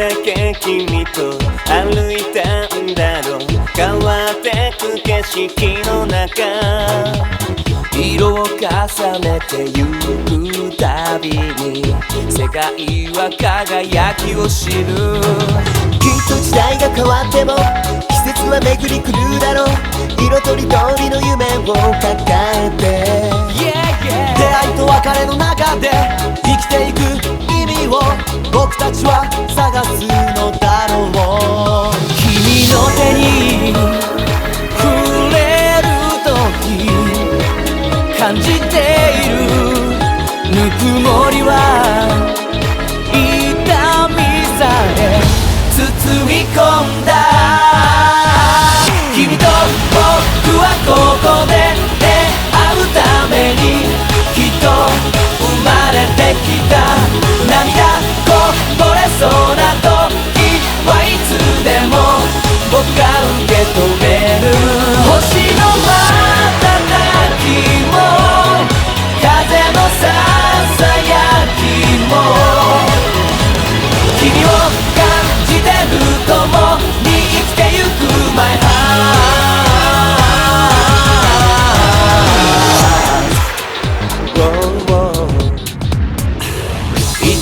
だけ君と歩いたんだろう。変わってく景色の中。色を重ねてゆくたびに。世界は輝きを知る。きっと時代が変わっても季節は巡り来るだろう。色とりどりの夢を抱えて。出会いと別れの中で生きていくたちは探す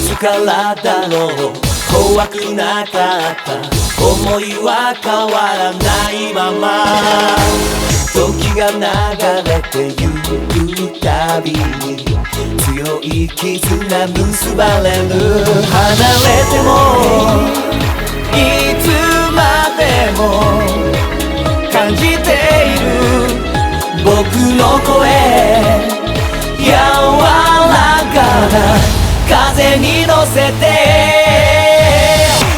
いつからだろう怖くなかった思いは変わらないまま。時が流れてゆくたびに強い絆結ばれる。離れてもいつまでも感じている僕の声。柔らかな風に乗せて。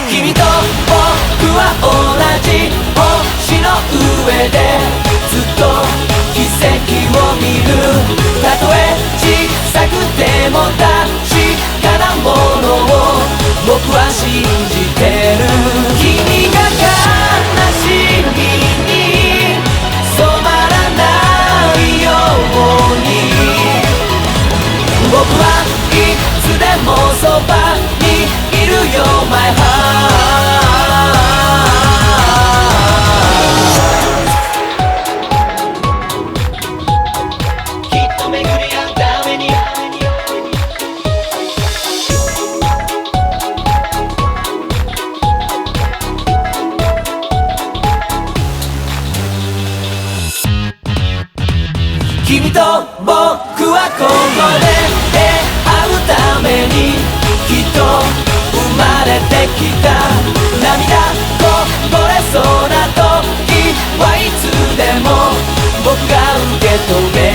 君と僕は同じ星の上で。ばにいるよ My heart きっと巡り合うために。君と僕はここで出会うために。que tomé